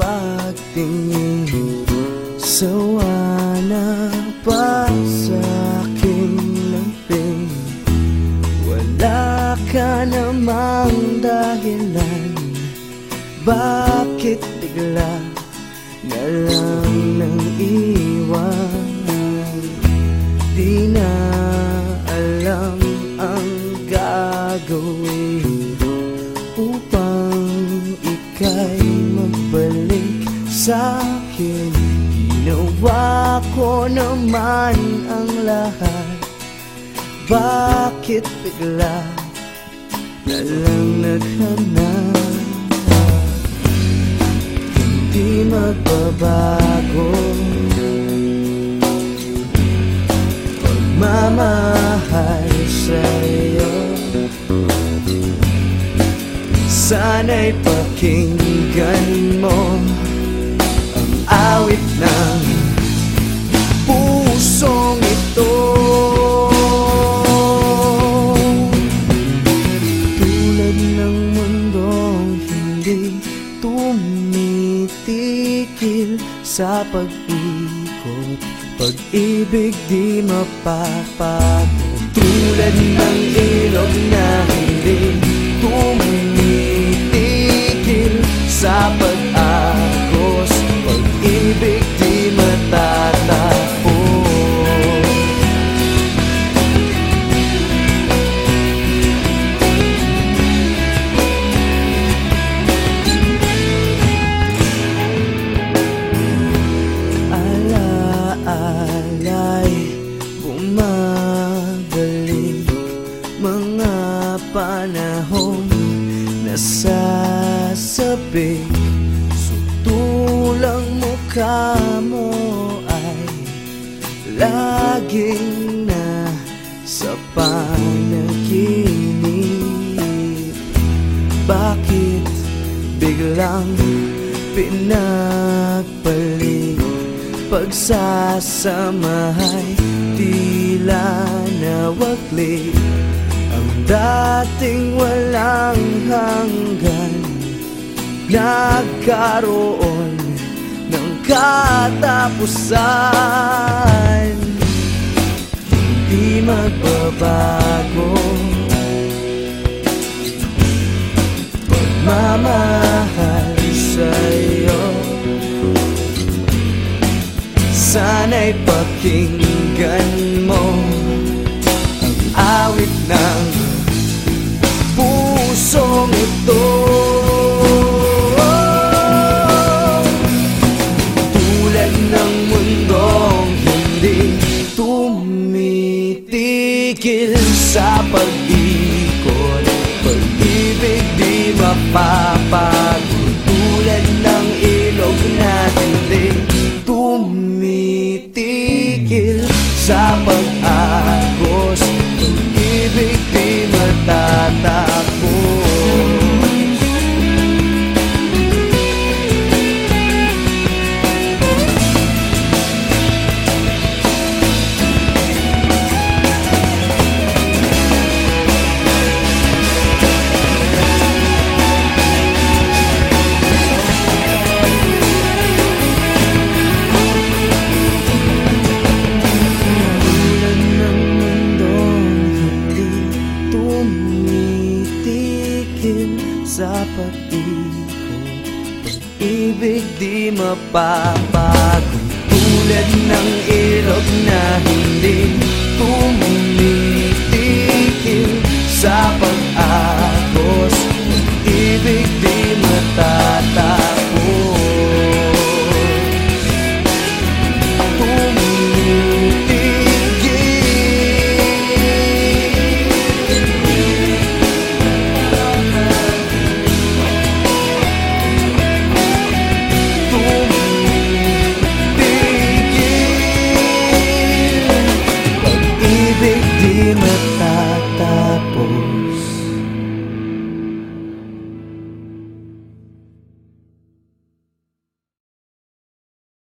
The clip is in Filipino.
pagtingin. Sawa na pa sa aking lamping Wala ka namang dahilan. Bakit bigla na lang nang iwan Di na alam ang gagawin. Sa'kin. Ginawa ko naman ang lahat. Bakit bigla na lang naghanap? Hindi magbabago. Pagmamahal sa'yo. Sana'y pakinggan mo tumitikil sa pag-ikot. Pag-ibig di mapapagod Tulad ng Nasasabik Sutulang mukha mo ay Laging na sa panaginip. Bakit biglang pinagpalit Pagsasamahay? Tila nawaglit Ang dating walang hanggan Nagkaroon ng katapusan. Di magbabago. Pagmamahal sa'yo. Sana'y pakinggan tumitigil sa pag-ikot. Pag-ibig di mapapagod tumitigil sa Pag-ibig di mapapago. Tulad ng ilog na hindi di matatapos.